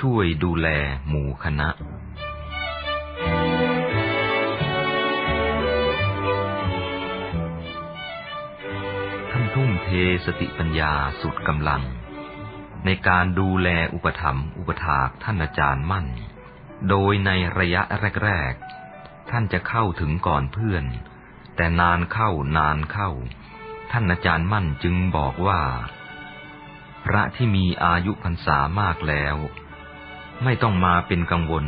ช่วยดูแลหมู่คณะ ท่านทุ่มเทสติปัญญาสุดกำลัง ในการดูแลอุปถัมภ์อุปถากท่านอาจารย์มั่น โดยในระยะแรก ๆ ท่านจะเข้าถึงก่อนเพื่อน แต่นานเข้านานเข้า ท่านอาจารย์มั่นจึงบอกว่า พระที่มีอายุพรรษามากแล้ว ไม่ต้องมาเป็นกังวล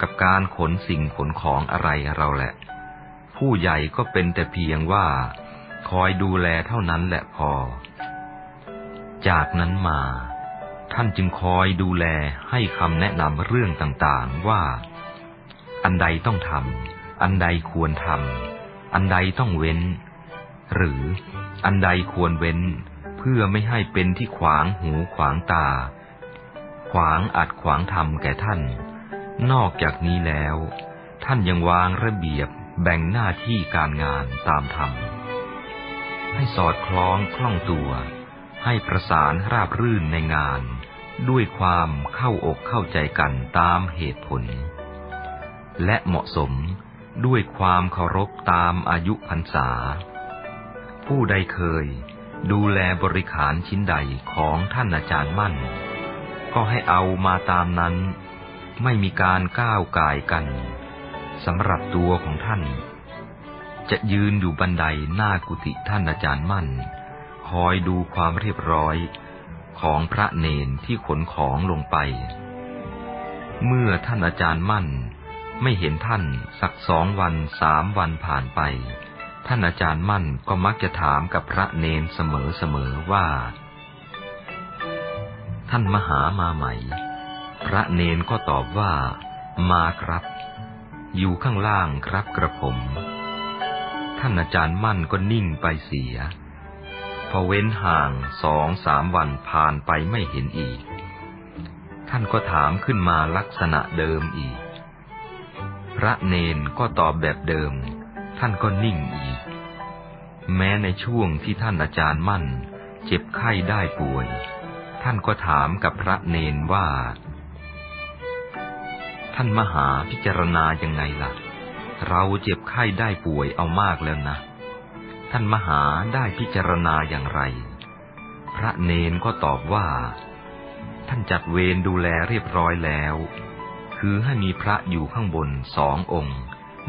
กับการขนสิ่งขนของอะไรเราแหละ ผู้ใหญ่ก็เป็นแต่เพียงว่า คอยดูแลเท่านั้นแหละพอ จากนั้นมา ท่านจึงคอยดูแลให้คำแนะนำเรื่องต่างๆว่า อันใดต้องทำอันใดควรทำอันใดต้องเว้น หรืออันใดควรเว้น เพื่อไม่ให้เป็นที่ขวางหูขวางตา ขวางอัดขวางทำแก่ท่าน นอกจากนี้แล้ว ท่านยังวางระเบียบแบ่งหน้าที่การงานตามธรรม ให้สอดคล้องคล่องตัว ให้ประสานราบรื่นในงาน ด้วยความเข้าอกเข้าใจกันตามเหตุผล และเหมาะสมด้วยความเคารพตามอายุพรรษา ผู้ใดเคยดูแลบริขารชิ้นใดของท่านอาจารย์มั่น ก็ให้เอามาตามนั้น ไม่มีการก้าวก่ายกันสำหรับตัวของท่าน จะยืนอยู่บันไดหน้ากุฏิท่านอาจารย์มั่น คอยดูความเรียบร้อยของพระเนนที่ขนของลงไป เมื่อท่านอาจารย์มั่น ไม่เห็นท่านสักสองวันสามวันผ่านไป ท่านอาจารย์มั่นก็มักจะถามกับพระเนนเสมอๆว่า ท่านมหามาใหม่ พระเนนก็ตอบว่า มาครับ อยู่ข้างล่างครับกระผม ท่านอาจารย์มั่นก็นิ่งไปเสีย พอเว้นห่างสองสามวันผ่านไปไม่เห็นอีก ท่านก็ถามขึ้นมาลักษณะเดิมอีก พระเนนก็ตอบแบบเดิม ท่านก็นิ่งอีก แม้ในช่วงที่ท่านอาจารย์มั่น เจ็บไข้ได้ป่วย ท่านก็ถามกับพระเนนว่า ท่านมหาพิจารณายังไงล่ะ เราเจ็บไข้ได้ป่วยเอามากแล้วนะ ท่านมหาได้พิจารณาอย่างไร พระเนนก็ตอบว่า ท่านจัดเวรดูแลเรียบร้อยแล้ว คือให้มีพระอยู่ข้างบนสององค์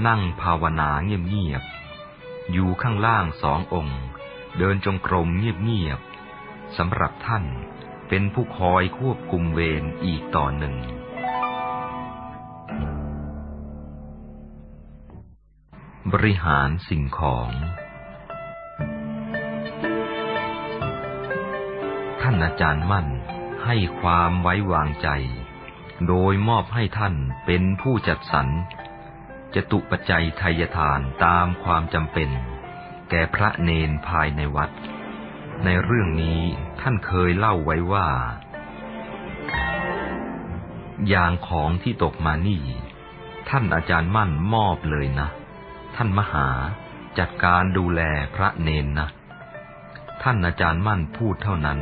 นั่งภาวนาเงียบๆ อยู่ข้างล่างสององค์ เดินจงกรมเงียบๆสำหรับท่าน เป็นผู้คอยควบคุมเวรอีกต่อหนึ่ง บริหารสิ่งของ ท่านอาจารย์มั่นให้ความไว้วางใจ โดยมอบให้ท่านเป็นผู้จัดสรรจตุปัจจัยไทยทานตามความจำเป็น แก่พระเนนภายในวัด ในเรื่องนี้ท่านเคยเล่าไว้ว่า อย่างของที่ตกมานี่ ท่านอาจารย์มั่นมอบเลยนะ ท่านมหาจัดการดูแลพระเนนนะ ท่านอาจารย์มั่นพูดเท่านั้น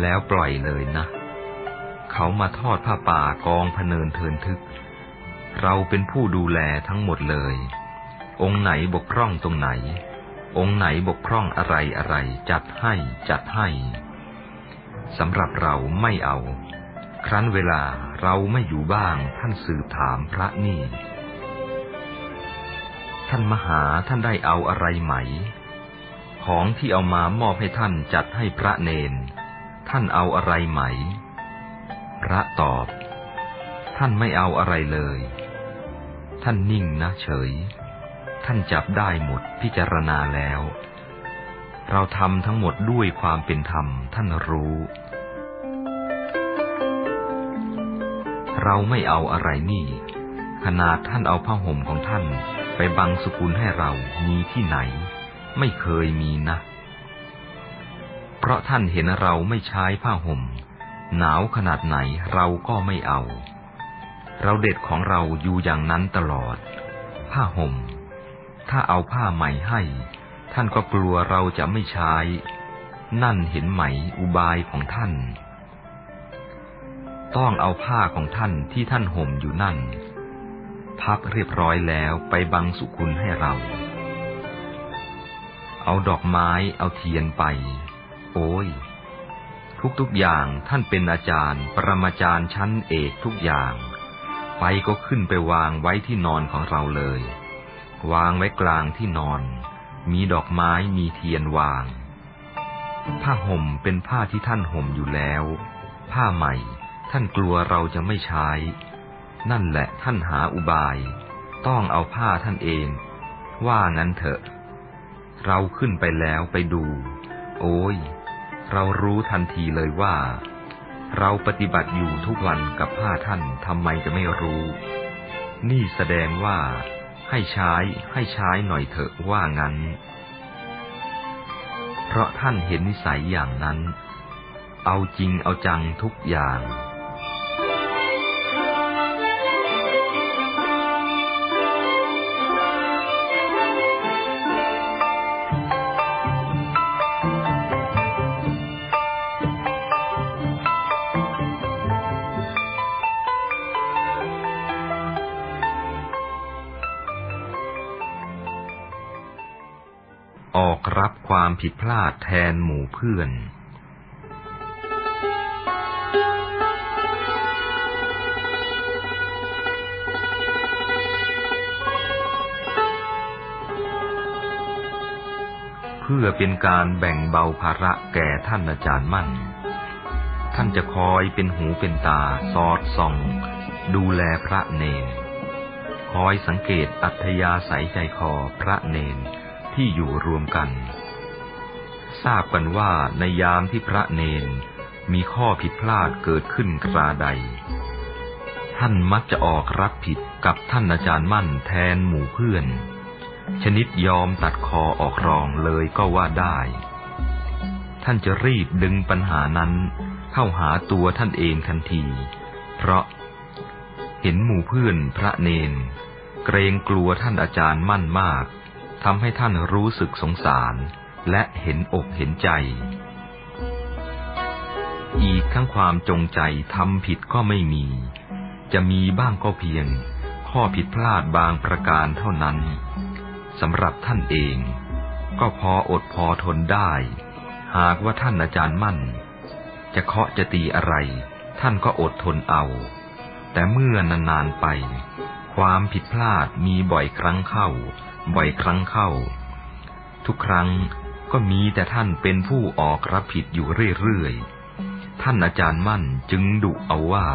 แล้วปล่อยเลยนะ เขามาทอดผ้าป่ากองพเนินเทินทึก เราเป็นผู้ดูแลทั้งหมดเลย องค์ไหนบกพร่องตรงไหน องค์ไหนบกพร่องอะไรอะไรจัดให้จัดให้สำหรับเราไม่เอา ครั้นเวลาเราไม่อยู่บ้างท่านสืบถามพระนี่ ท่านมหาท่านได้เอาอะไรไหม ของที่เอามามอบให้ท่านจัดให้พระเนน ท่านเอาอะไรไหม พระตอบ ท่านไม่เอาอะไรเลย ท่านนิ่งนะเฉย ท่านจับได้หมดพิจารณาแล้ว เราทำทั้งหมดด้วยความเป็นธรรมท่านรู้ เราไม่เอาอะไรนี่ ขนาดท่านเอาผ้าห่มของท่านไปบังสกุลให้เรามีที่ไหน ไม่เคยมีนะ เพราะท่านเห็นเราไม่ใช้ผ้าห่ม หนาวขนาดไหนเราก็ไม่เอา เราเด็ดของเราอยู่อย่างนั้นตลอด ผ้าห่ม ถ้าเอาผ้าใหม่ให้ ท่านก็กลัวเราจะไม่ใช้ นั่นเห็นไหมอุบายของท่าน ต้องเอาผ้าของท่านที่ท่านห่มอยู่นั่น พับเรียบร้อยแล้วไปบังสุคุณให้เรา เอาดอกไม้เอาเทียนไป โอ้ย ทุกๆอย่างท่านเป็นอาจารย์ ปรมาจารย์ชั้นเอกทุกอย่าง ไปก็ขึ้นไปวางไว้ที่นอนของเราเลย วางไว้กลางที่นอน มีดอกไม้มีเทียนวาง ผ้าห่มเป็นผ้าที่ท่านห่มอยู่แล้ว ผ้าใหม่ ท่านกลัวเราจะไม่ใช้ นั่นแหละท่านหาอุบาย ต้องเอาผ้าท่านเอง ว่างั้นเถอะ เราขึ้นไปแล้วไปดู โอ้ย เรารู้ทันทีเลยว่า เราปฏิบัติอยู่ทุกวันกับผ้าท่านทำไมจะไม่รู้ นี่แสดงว่า ให้ใช้ให้ใช้หน่อยเถอะว่างั้น เพราะท่านเห็นนิสัยอย่างนั้น เอาจริงเอาจังทุกอย่าง ผิดพลาดแทนหมู่เพื่อน เพื่อเป็นการแบ่งเบาภาระแก่ท่านอาจารย์มั่น ท่านจะคอยเป็นหูเป็นตาสอดส่อง ดูแลพระเนนคอยสังเกตอัธยาศัยใจคอพระเนนที่อยู่รวมกัน ทราบกันว่าในยามที่พระเนนมีข้อผิดพลาดเกิดขึ้นคราใด ท่านมักจะออกรับผิดกับท่านอาจารย์มั่นแทนหมู่เพื่อน ชนิดยอมตัดคอออกรองเลยก็ว่าได้ ท่านจะรีบดึงปัญหานั้นเข้าหาตัวท่านเองทันที เพราะเห็นหมู่เพื่อนพระเนน เกรงกลัวท่านอาจารย์มั่นมากทำให้ท่านรู้สึกสงสาร และเห็นอกเห็นใจ อีกทั้งความจงใจทำผิดก็ไม่มี จะมีบ้างก็เพียง ข้อผิดพลาดบางประการเท่านั้นสำหรับท่านเอง ก็พออดพอทนได้ หากว่าท่านอาจารย์มั่น จะเคาะจะตีอะไร ท่านก็อดทนเอา แต่เมื่อนานๆไป ความผิดพลาดมีบ่อยครั้งเข้า บ่อยครั้งเข้า ทุกครั้ง ก็มีแต่ท่านเป็นผู้ออกรับผิดอยู่เรื่อยๆ ท่านอาจารย์มั่นจึงดุเอาว่า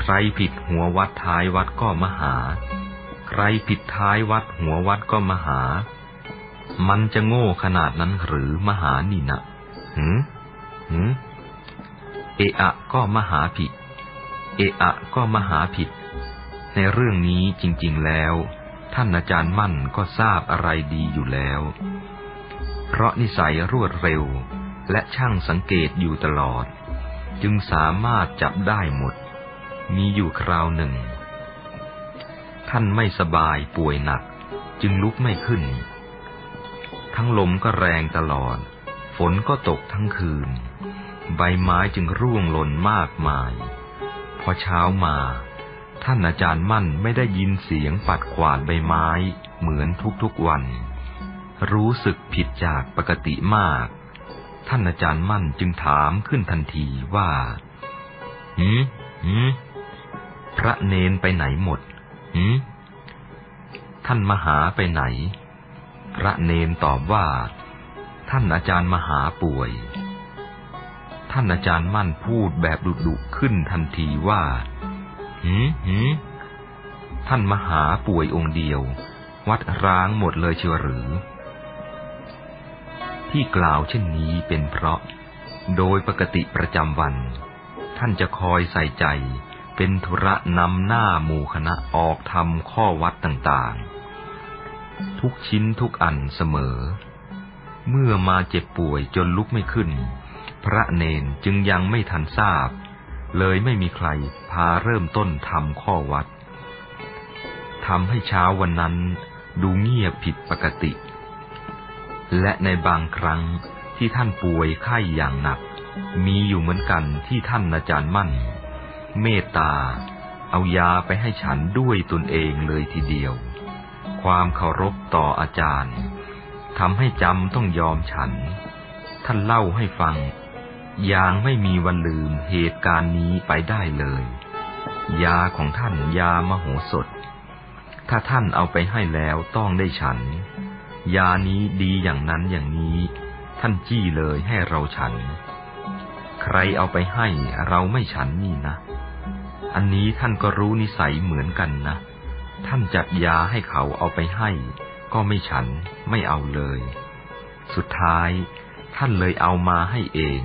ใครผิดหัววัดท้ายวัดก็มหา ใครผิดท้ายวัดหัววัดก็มหา มันจะโง่ขนาดนั้นหรือมหานี่นะหืมหืมเอะอะก็มหาผิด เอะอะก็มหาผิด ในเรื่องนี้จริงๆแล้ว ท่านอาจารย์มั่นก็ทราบอะไรดีอยู่แล้ว เพราะนิสัยรวดเร็ว และช่างสังเกตอยู่ตลอด จึงสามารถจับได้หมด มีอยู่คราวหนึ่ง ท่านไม่สบายป่วยหนัก จึงลุกไม่ขึ้น ทั้งลมก็แรงตลอด ฝนก็ตกทั้งคืน ใบไม้จึงร่วงหล่นมากมาย พอเช้ามาท่านอาจารย์มั่นไม่ได้ยินเสียงปัดกวาดใบไม้เหมือนทุกๆวัน รู้สึกผิดจากปกติมาก ท่านอาจารย์มั่นจึงถามขึ้นทันทีว่าหืมหืมพระเนนไปไหนหมดหืมท่านมหาไปไหน พระเนนตอบว่า ท่านอาจารย์มหาป่วย ท่านอาจารย์มั่นพูดแบบดุๆขึ้นทันทีว่าหืมหืมท่านมหาป่วยองค์เดียว วัดร้างหมดเลยเชียวหรือ ที่กล่าวเช่นนี้เป็นเพราะ โดยปกติประจำวัน ท่านจะคอยใส่ใจเป็นธุระนำหน้าหมู่คณะออกทำข้อวัดต่างๆ ทุกชิ้นทุกอันเสมอ เมื่อมาเจ็บป่วยจนลุกไม่ขึ้น พระเนนจึงยังไม่ทันทราบ เลยไม่มีใครพาเริ่มต้นทำข้อวัดทำให้เช้าวันนั้นดูเงียบผิดปกติ และในบางครั้งที่ท่านป่วยไข้อย่างหนัก มีอยู่เหมือนกันที่ท่านอาจารย์มั่น เมตตา เอายาไปให้ฉันด้วยตนเองเลยทีเดียว ความเคารพต่ออาจารย์ทำให้จำต้องยอมฉัน ท่านเล่าให้ฟัง อย่างไม่มีวันลืมเหตุการณ์นี้ไปได้เลย ยาของท่านยามโหสถ ถ้าท่านเอาไปให้แล้วต้องได้ฉัน ยานี้ดีอย่างนั้นอย่างนี้ ท่านจี้เลยให้เราฉัน ใครเอาไปให้เราไม่ฉันนี่นะ อันนี้ท่านก็รู้นิสัยเหมือนกันนะ ท่านจัดยาให้เขาเอาไปให้ ก็ไม่ฉันไม่เอาเลย สุดท้ายท่านเลยเอามาให้เอง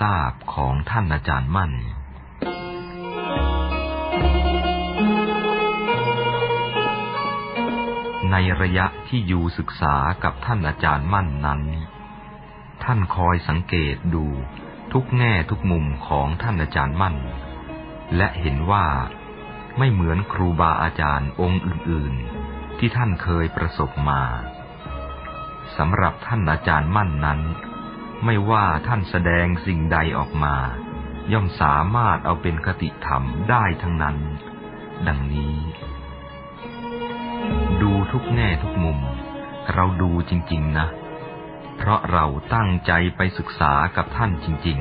ทราบของท่านอาจารย์มั่น ในระยะที่อยู่ศึกษากับท่านอาจารย์มั่นนั้น ท่านคอยสังเกตดูทุกแง่ทุกมุมของท่านอาจารย์มั่น และเห็นว่าไม่เหมือนครูบาอาจารย์องค์อื่น ๆ ที่ท่านเคยประสบมาสำหรับท่านอาจารย์มั่นนั้น ไม่ว่าท่านแสดงสิ่งใดออกมา ย่อมสามารถเอาเป็นคติธรรมได้ทั้งนั้น ดังนี้ ดูทุกแง่ทุกมุม เราดูจริง ๆ นะ เพราะเราตั้งใจไปศึกษากับท่านจริง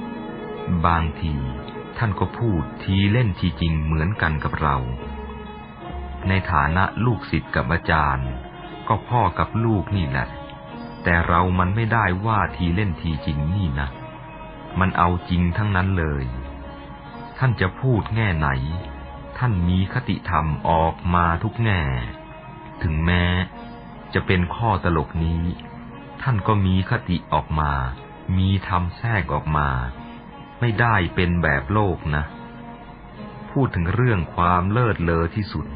ๆ บางทีท่านก็พูดทีเล่นทีจริงเหมือนกันกับเรา ในฐานะลูกศิษย์กับอาจารย์ ก็พ่อกับลูกนี่แหละ แต่เรามันไม่ได้ว่าทีเล่นทีจริงนี่นะ มันเอาจริงทั้งนั้นเลย ท่านจะพูดแง่ไหน ท่านมีคติธรรมออกมาทุกแง่ ถึงแม้จะเป็นข้อตลกนี้ ท่านก็มีคติออกมา มีธรรมแทรกออกมา ไม่ได้เป็นแบบโลกนะ พูดถึงเรื่องความเลิศเลอที่สุด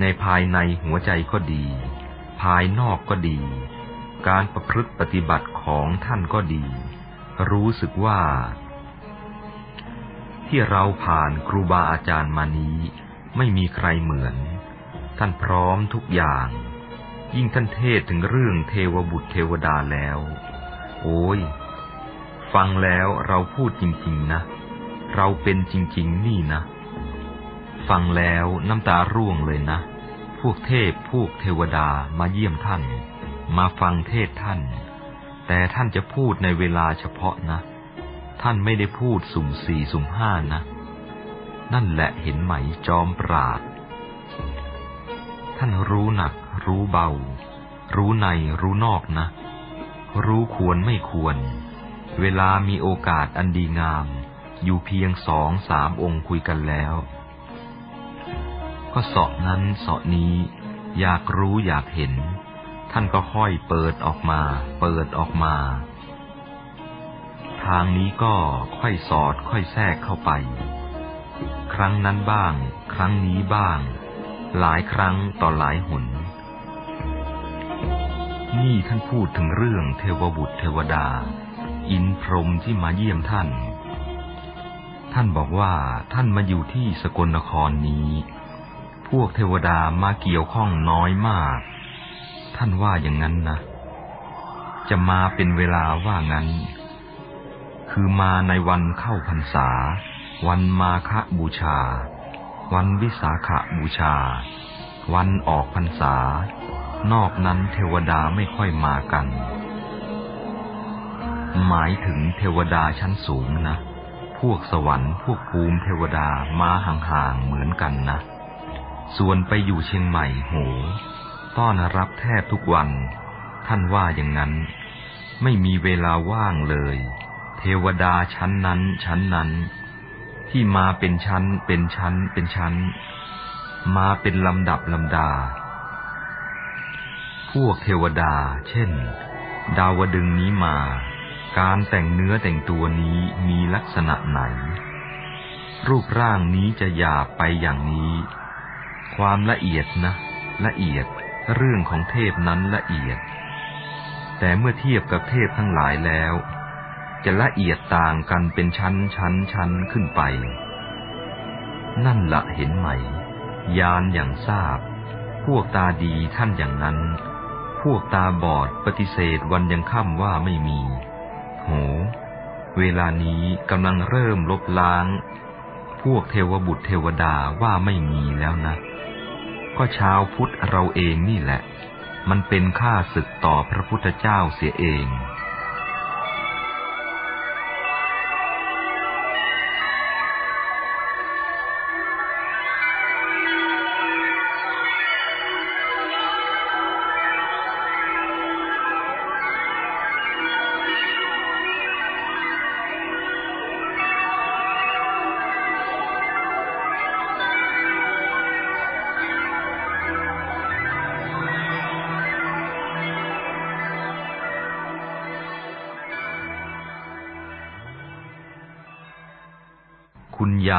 ในภายในหัวใจก็ดี ภายนอกก็ดี การประพฤติปฏิบัติของท่านก็ดี รู้สึกว่า ที่เราผ่านครูบาอาจารย์มานี้ ไม่มีใครเหมือน ท่านพร้อมทุกอย่าง ยิ่งท่านเทศถึงเรื่องเทวบุตรเทวดาแล้ว โอ้ย ฟังแล้วเราพูดจริง ๆ นะ เราเป็นจริง ๆ นี่นะ ฟังแล้วน้ำตาร่วงเลยนะ พวกเทพพวกเทวดามาเยี่ยมท่าน มาฟังเทศท่าน แต่ท่านจะพูดในเวลาเฉพาะนะ ท่านไม่ได้พูดสุ่มสี่สุ่มห้านะ นั่นแหละเห็นไหมจอมปราด ท่านรู้หนัก รู้เบา รู้ในรู้นอกนะ รู้ควรไม่ควร เวลามีโอกาสอันดีงาม อยู่เพียงสองสามองค์คุยกันแล้วก็เสาะนั้นเสาะนี้อยากรู้อยากเห็น ท่านก็ค่อยเปิดออกมา เปิดออกมา ทางนี้ก็ค่อยสอดค่อยแทรกเข้าไป ครั้งนั้นบ้าง ครั้งนี้บ้าง หลายครั้งต่อหลายหน นี่ท่านพูดถึงเรื่องเทวบุตรเทวดา อินพรหมที่มาเยี่ยมท่าน ท่านบอกว่าท่านมาอยู่ที่สกลนครนี้ พวกเทวดามาเกี่ยวข้องน้อยมาก ท่านว่าอย่างนั้นนะ จะมาเป็นเวลาว่างั้น คือมาในวันเข้าพรรษา วันมาฆบูชา วันวิสาขบูชา วันออกพรรษา นอกนั้นเทวดาไม่ค่อยมากัน หมายถึงเทวดาชั้นสูงนะ พวกสวรรค์พวกภูมิเทวดามาห่างๆเหมือนกันนะ ส่วนไปอยู่เชียงใหม่โห ต้อนรับแทบทุกวัน ท่านว่าอย่างนั้น ไม่มีเวลาว่างเลย เทวดาชั้นนั้น ชั้นนั้น ที่มาเป็นชั้น เป็นชั้น เป็นชั้น มาเป็นลำดับลำดา พวกเทวดา เช่น ดาวดึงนี้มา การแต่งเนื้อแต่งตัวนี้มีลักษณะไหน รูปร่างนี้จะหยาบไปอย่างนี้ ความละเอียดนะละเอียด เรื่องของเทพนั้นละเอียด แต่เมื่อเทียบกับเทพทั้งหลายแล้ว จะละเอียดต่างกันเป็นชั้นชั้นชั้นขึ้นไป นั่นละเห็นไหม ยานอย่างทราบ พวกตาดีท่านอย่างนั้น พวกตาบอดปฏิเสธวันยังค่ำว่าไม่มี โห เวลานี้กำลังเริ่มลบล้าง พวกเทวบุตรเทวดาว่าไม่มีแล้วนะ ก็ชาวพุทธเราเองนี่แหละ มันเป็นข้าศึกต่อพระพุทธเจ้าเสียเอง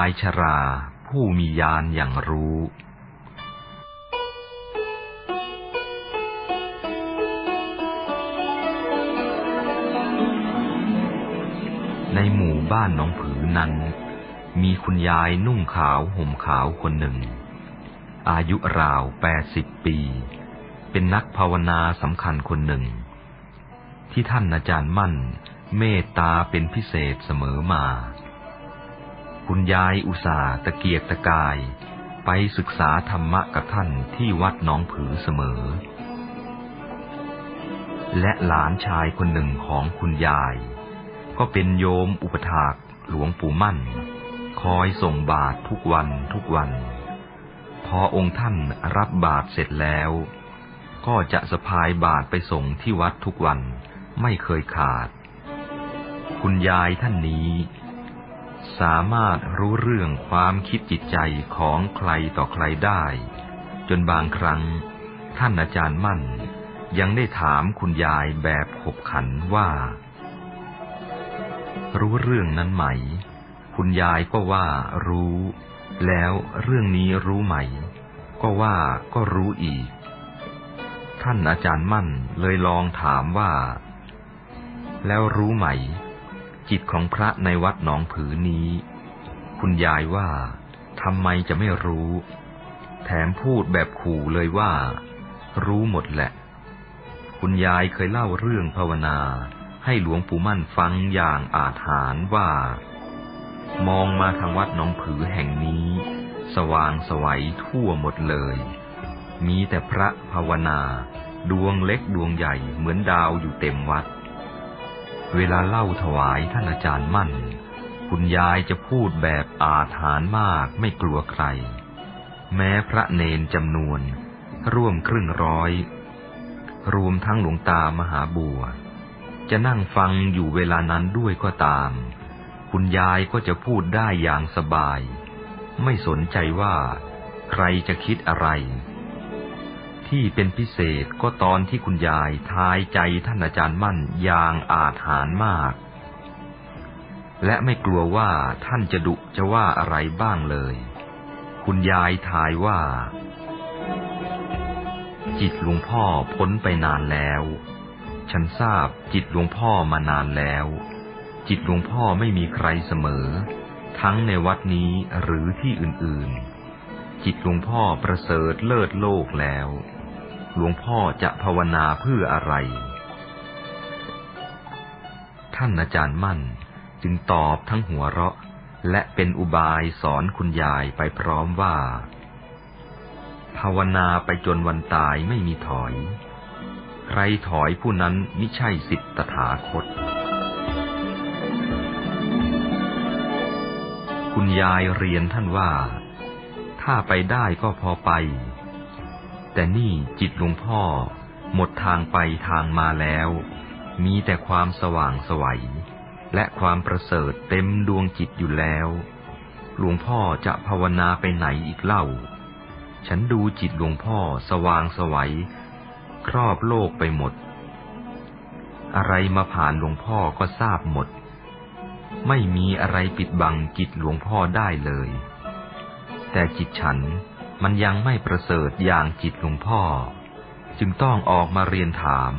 ายชรา ผู้มียานอย่างรู้ ในหมู่บ้านหนองผือนั้น มีคุณยายนุ่งขาวห่มขาวคนหนึ่ง อายุราวแปดสิบปี เป็นนักภาวนาสำคัญคนหนึ่ง ที่ท่านอาจารย์มั่นเมตตาเป็นพิเศษเสมอมา คุณยายอุสาตะเกียกตะกาย ไปศึกษาธรรมะกับท่านที่วัดหนองผือเสมอ และหลานชายคนหนึ่งของคุณยาย ก็เป็นโยมอุปถากหลวงปู่มั่น คอยส่งบาตรทุกวันทุกวัน พอองค์ท่านรับบาตรเสร็จแล้ว ก็จะสะพายบาตรไปส่งที่วัดทุกวันไม่เคยขาด คุณยายท่านนี้ สามารถรู้เรื่องความคิดจิตใจของใครต่อใครได้ จนบางครั้ง ท่านอาจารย์มั่น ยังได้ถามคุณยายแบบขบขันว่า รู้เรื่องนั้นไหม คุณยายก็ว่ารู้ แล้วเรื่องนี้รู้ไหม ก็ว่าก็รู้อีก ท่านอาจารย์มั่นเลยลองถามว่า แล้วรู้ไหม จิตของพระในวัดหนองผือนี้ คุณยายว่าทำไมจะไม่รู้ แถมพูดแบบขู่เลยว่า รู้หมดแหละ คุณยายเคยเล่าเรื่องภาวนา ให้หลวงปู่มั่นฟังอย่างอาถรรพ์ว่า มองมาทางวัดหนองผือแห่งนี้ สว่างสวัยทั่วหมดเลย มีแต่พระภาวนา ดวงเล็กดวงใหญ่เหมือนดาวอยู่เต็มวัด เวลาเล่าถวายท่านอาจารย์มั่น คุณยายจะพูดแบบอาถรรพ์มากไม่กลัวใคร แม้พระเนนจำนวน ร่วมครึ่งร้อย รวมทั้งหลวงตามหาบัว จะนั่งฟังอยู่เวลานั้นด้วยก็ตาม คุณยายก็จะพูดได้อย่างสบาย ไม่สนใจว่า ใครจะคิดอะไร ที่เป็นพิเศษก็ตอนที่คุณยายทายใจท่านอาจารย์มั่นอย่างอาถรรพ์มาก และไม่กลัวว่าท่านจะดุจะว่าอะไรบ้างเลย คุณยายทายว่า จิตหลวงพ่อพ้นไปนานแล้ว ฉันทราบจิตหลวงพ่อมานานแล้ว จิตหลวงพ่อไม่มีใครเสมอ ทั้งในวัดนี้หรือที่อื่นๆจิตหลวงพ่อประเสริฐเลิศโลกแล้ว หลวงพ่อจะภาวนาเพื่ออะไร ท่านอาจารย์มั่นจึงตอบทั้งหัวเราะ และเป็นอุบายสอนคุณยายไปพร้อมว่า ภาวนาไปจนวันตายไม่มีถอย ใครถอยผู้นั้นไมิใช่สิทธตถาคต คุณยายเรียนท่านว่า ถ้าไปได้ก็พอไป แต่นี่จิตหลวงพ่อ หมดทางไปทางมาแล้ว มีแต่ความสว่างสวัย และความประเสริฐเต็มดวงจิตอยู่แล้ว หลวงพ่อจะภาวนาไปไหนอีกเล่า ฉันดูจิตหลวงพ่อสว่างสวัย ครอบโลกไปหมด อะไรมาผ่านหลวงพ่อก็ทราบหมด ไม่มีอะไรปิดบังจิตหลวงพ่อได้เลย แต่จิตฉัน มันยังไม่ประเสริฐอย่างจิตหลวงพ่อ จึงต้องออกมาเรียนถาม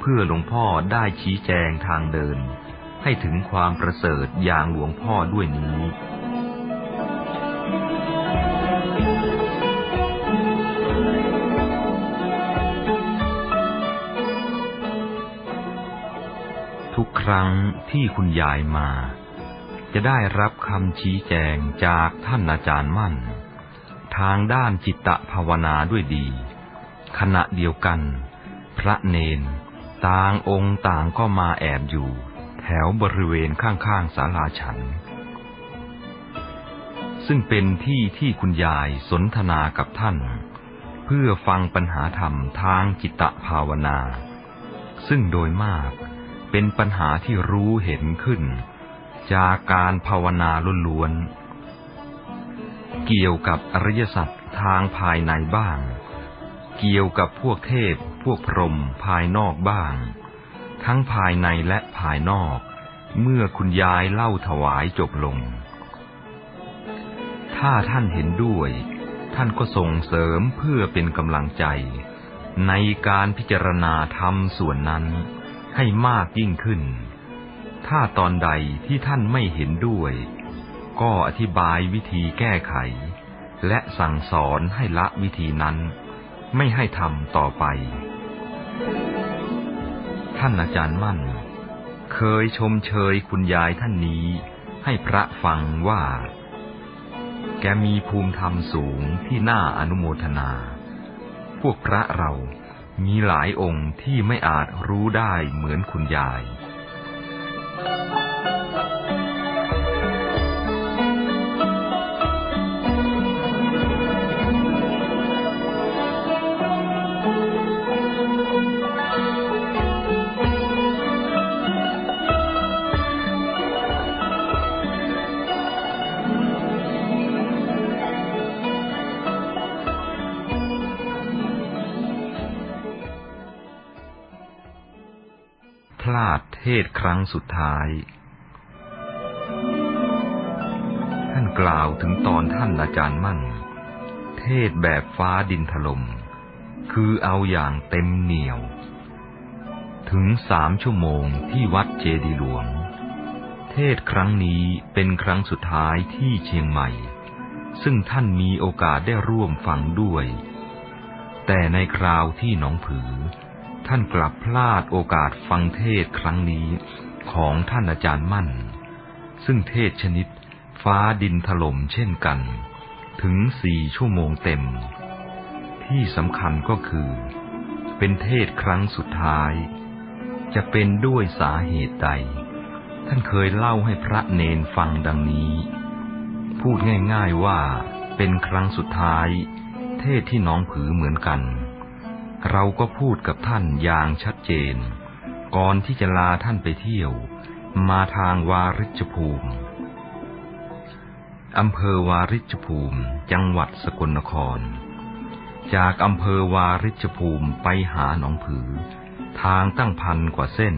เพื่อหลวงพ่อได้ชี้แจงทางเดิน ให้ถึงความประเสริฐอย่างหลวงพ่อด้วยนี้ทุกครั้งที่คุณยายมา จะได้รับคำชี้แจงจากท่านอาจารย์มั่น ทางด้านจิตตภาวนาด้วยดี ขณะเดียวกัน พระเนน ต่างองค์ต่างก็มาแอบอยู่ แถวบริเวณข้างๆศาลาฉัน ซึ่งเป็นที่ที่คุณยายสนทนากับท่าน เพื่อฟังปัญหาธรรมทางจิตตภาวนา ซึ่งโดยมากเป็นปัญหาที่รู้เห็นขึ้น จากการภาวนาล้วนๆ เกี่ยวกับอริยสัจทางภายในบ้าง เกี่ยวกับพวกเทพ พวกพรหมภายนอกบ้าง ทั้งภายในและภายนอก เมื่อคุณยายเล่าถวายจบลง ถ้าท่านเห็นด้วย ท่านก็ส่งเสริมเพื่อเป็นกำลังใจ ในการพิจารณาธรรมส่วนนั้นให้มากยิ่งขึ้น ถ้าตอนใดที่ท่านไม่เห็นด้วย ก็อธิบายวิธีแก้ไข และสั่งสอนให้ละวิธีนั้น ไม่ให้ทำต่อไป ท่านอาจารย์มั่น เคยชมเชยคุณยายท่านนี้ให้พระฟังว่า แกมีภูมิธรรมสูงที่น่าอนุโมทนา พวกพระเรามีหลายองค์ที่ไม่อาจรู้ได้เหมือนคุณยายพ เทศครั้งสุดท้าย ท่านกล่าวถึงตอนท่านอาจารย์มั่น เทศแบบฟ้าดินถลม่ม คือเอาอย่างเต็มเหนียว ถึงสามชั่วโมงที่วัดเจดีหลวง เทศครั้งนี้เป็นครั้งสุดท้ายที่เชียงใหม่ ซึ่งท่านมีโอกาสได้ร่วมฟังด้วย แต่ในคราวที่หนองผือ ท่านกลับพลาดโอกาสฟังเทศครั้งนี้ของท่านอาจารย์มั่น ซึ่งเทศชนิดฟ้าดินถล่มเช่นกัน ถึงสี่ชั่วโมงเต็ม ที่สำคัญก็คือ เป็นเทศครั้งสุดท้าย จะเป็นด้วยสาเหตุใด ท่านเคยเล่าให้พระเนนฟังดังนี้ พูดง่ายๆว่าเป็นครั้งสุดท้าย เทศที่น้องผือเหมือนกัน เราก็พูดกับท่านอย่างชัดเจน ก่อนที่จะลาท่านไปเที่ยว มาทางวาริชภูมิอำเภอวาริชภูมิ จังหวัดสกลนคร จากอำเภอวาริชภูมิไปหาหนองผือ ทางตั้งพันกว่าเส้น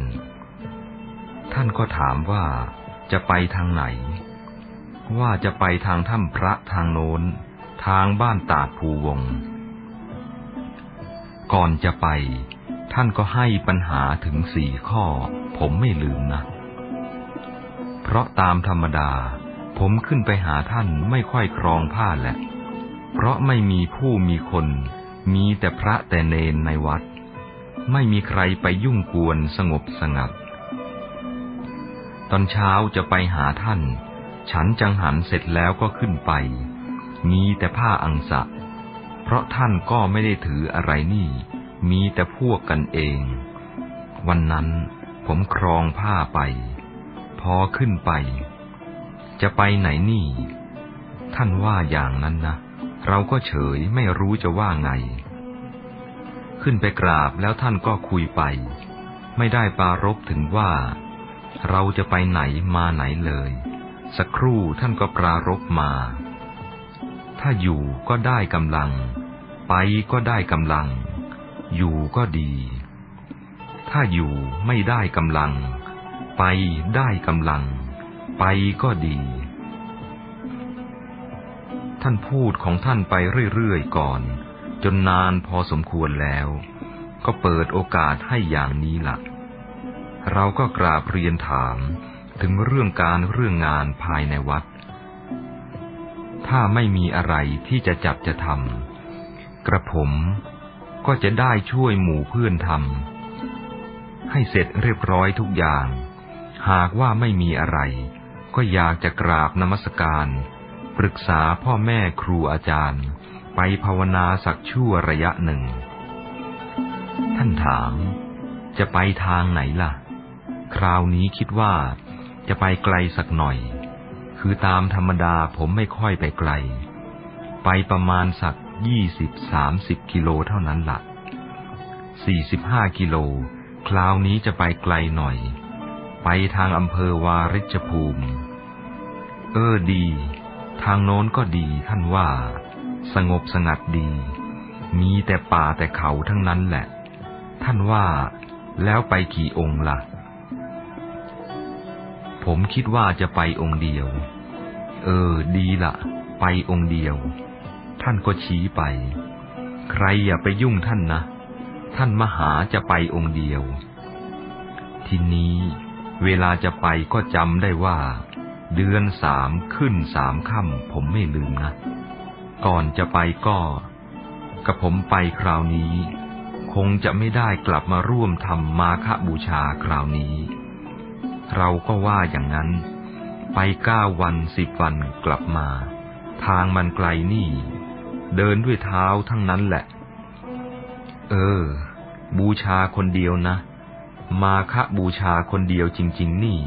ท่านก็ถามว่าจะไปทางไหน ว่าจะไปทางถ้ำพระทางโน้น ทางบ้านตาดภูวง ก่อนจะไป ท่านก็ให้ปัญหาถึงสี่ข้อ ผมไม่ลืมนะ เพราะตามธรรมดา ผมขึ้นไปหาท่านไม่ค่อยครองผ้าแหละ เพราะไม่มีผู้มีคน มีแต่พระแต่เนนในวัด ไม่มีใครไปยุ่งกวนสงบสงัด ตอนเช้าจะไปหาท่าน ฉันจังหันเสร็จแล้วก็ขึ้นไป มีแต่ผ้าอังสะ เพราะท่านก็ไม่ได้ถืออะไรนี่ มีแต่พวกกันเอง วันนั้นผมครองผ้าไป พอขึ้นไป จะไปไหนนี่ ท่านว่าอย่างนั้นนะ เราก็เฉยไม่รู้จะว่าไง ขึ้นไปกราบแล้วท่านก็คุยไป ไม่ได้ปารบถึงว่า เราจะไปไหนมาไหนเลย สักครู่ท่านก็ปรารบมา ถ้าอยู่ก็ได้กำลัง ไปก็ได้กำลัง อยู่ก็ดี ถ้าอยู่ไม่ได้กำลัง ไปได้กำลัง ไปก็ดี ท่านพูดของท่านไปเรื่อยๆก่อน จนนานพอสมควรแล้ว ก็เปิดโอกาสให้อย่างนี้ละ่ะ เราก็กราบเรียนถามถึงเรื่องการเรื่องงานภายในวัด ถ้าไม่มีอะไรที่จะจัดจะทำกระผมก็จะได้ช่วยหมู่เพื่อนทำให้เสร็จเรียบร้อยทุกอย่าง หากว่าไม่มีอะไร ก็อยากจะกราบนมัสการ ปรึกษาพ่อแม่ครูอาจารย์ ไปภาวนาสักชั่วระยะหนึ่ง ท่านถาม จะไปทางไหนล่ะ คราวนี้คิดว่าจะไปไกลสักหน่อย คือตามธรรมดาผมไม่ค่อยไปไกล ไปประมาณสักยี่สิบสามสิบกิโลเท่านั้นละ่ะสี่สิบห้ากิโล คราวนี้จะไปไกลหน่อย ไปทางอำเภอวาริชภูมิ เออดี ทางโน้นก็ดีท่านว่า สงบสงัดดี มีแต่ป่าแต่เขาทั้งนั้นแหละ ท่านว่า แล้วไปกี่องค์ละ่ะ ผมคิดว่าจะไปองค์เดียว เออ ดีละไปองค์เดียว ท่านก็ชี้ไป ใครอย่าไปยุ่งท่านนะ ท่านมหาจะไปองค์เดียว ทีนี้ เวลาจะไปก็จำได้ว่า เดือนสามขึ้นสามค่ำผมไม่ลืมนะ ก่อนจะไปก็กับผมไปคราวนี้ คงจะไม่ได้กลับมาร่วมทำมาฆบูชาคราวนี้ เราก็ว่าอย่างนั้น ไปเก้าวันสิบวันกลับมา ทางมันไกลนี่ เดินด้วยเท้าทั้งนั้นแหละ เออ บูชาคนเดียวนะ มาคะบูชาคนเดียวจริง ๆ นี่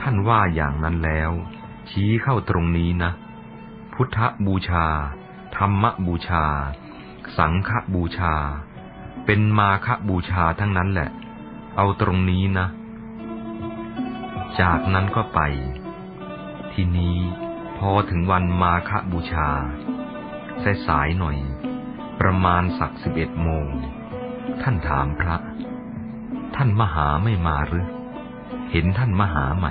ท่านว่าอย่างนั้นแล้ว ชี้เข้าตรงนี้นะ พุทธบูชา ธรรมบูชา สังฆบูชา เป็นมาคะบูชาทั้งนั้นแหละ เอาตรงนี้นะ จากนั้นก็ไป ทีนี้พอถึงวันมาฆบูชาสายสายหน่อย ประมาณสักสิบเอ็ดโมง ท่านถามพระ ท่านมหาไม่มาหรือ เห็นท่านมหาไหม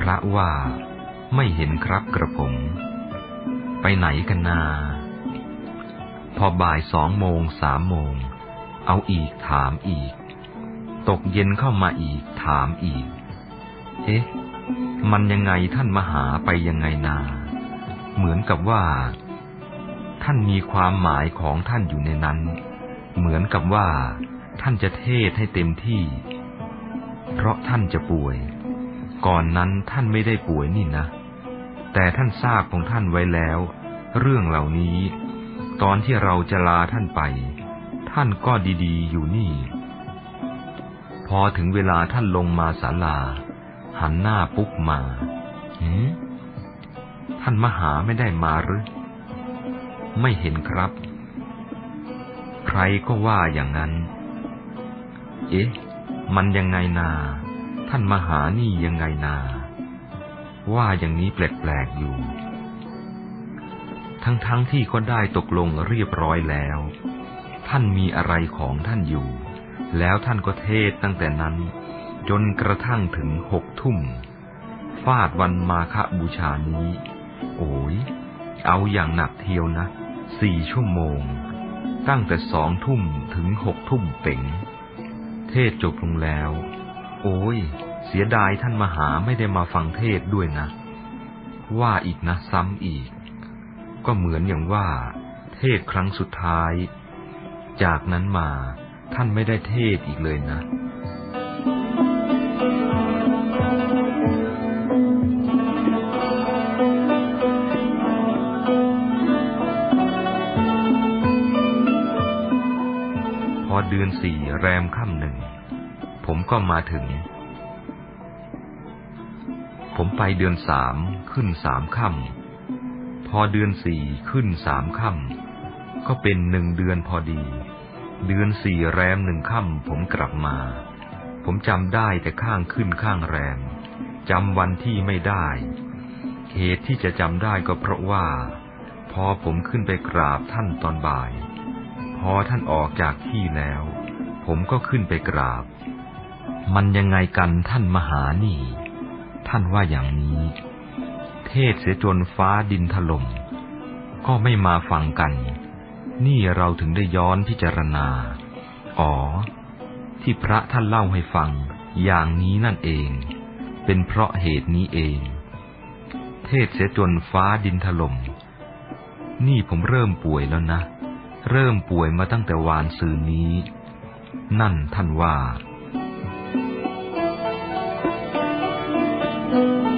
พระว่าไม่เห็นครับกระผม ไปไหนกันนา พอบ่ายสองโมงสามโมง เอาอีกถามอีก ตกเย็นเข้ามาอีกถามอีก เอ๊ะ มันยังไงท่านมหาไปยังไงนา เหมือนกับว่า ท่านมีความหมายของท่านอยู่ในนั้น เหมือนกับว่า ท่านจะเทศให้เต็มที่ เพราะท่านจะป่วย ก่อนนั้นท่านไม่ได้ป่วยนี่นะ แต่ท่านทราบของท่านไว้แล้ว เรื่องเหล่านี้ ตอนที่เราจะลาท่านไป ท่านก็ดีๆ อยู่นี่ พอถึงเวลาท่านลงมาศาลา หันหน้าปุ๊บมาหืท่านมหาไม่ได้มาหรือ ไม่เห็นครับ ใครก็ว่าอย่างนั้น เอ๊ะ มันยังไงนา ท่านมหานี่ยังไงนา ว่าอย่างนี้แปลกๆอยู่ ทั้งๆทที่ก็ได้ตกลงเรียบร้อยแล้ว ท่านมีอะไรของท่านอยู่ แล้วท่านก็เทศตั้งแต่นั้น จนกระทั่งถึงหกทุ่ม ฟาดวันมาฆบูชานี้ โอ้ย เอาอย่างหนักเทียวนะ สี่ชั่วโมง ตั้งแต่สองทุ่มถึงหกทุ่มเป่ง เทศจบลงแล้ว โอ้ย เสียดายท่านมหาไม่ได้มาฟังเทศด้วยนะ ว่าอีกนะซ้ำอีก ก็เหมือนอย่างว่า เทศครั้งสุดท้าย จากนั้นมาท่านไม่ได้เทศอีกเลยนะเดือนสี่แรมค่ำหนึ่ง ผมก็มาถึง ผมไปเดือนสามขึ้นสามค่ำพอเดือนสี่ขึ้นสามค่ำก็เป็นหนึ่งเดือนพอดี เดือนสี่แรมหนึ่งค่ำผมกลับมา ผมจำได้แต่ข้างขึ้นข้างแรมจำวันที่ไม่ได้ เหตุที่จะจำได้ก็เพราะว่า พอผมขึ้นไปกราบท่านตอนบ่าย อท่านออกจากที่แล้ว ผมก็ขึ้นไปกราบ มันยังไงกันท่านมหานี่ ท่านว่าอย่างนี้ เทศเสียจนฟ้าดินถล่ม ก็ไม่มาฟังกัน นี่เราถึงได้ย้อนพิจารณา อ๋อ ที่พระท่านเล่าให้ฟัง อย่างนี้นั่นเอง เป็นเพราะเหตุนี้เอง เทศเสียจนฟ้าดินถล่ม นี่ผมเริ่มป่วยแล้วนะ เริ่มป่วยมาตั้งแต่วานซืนนี้ นั่นท่านว่า Thank you.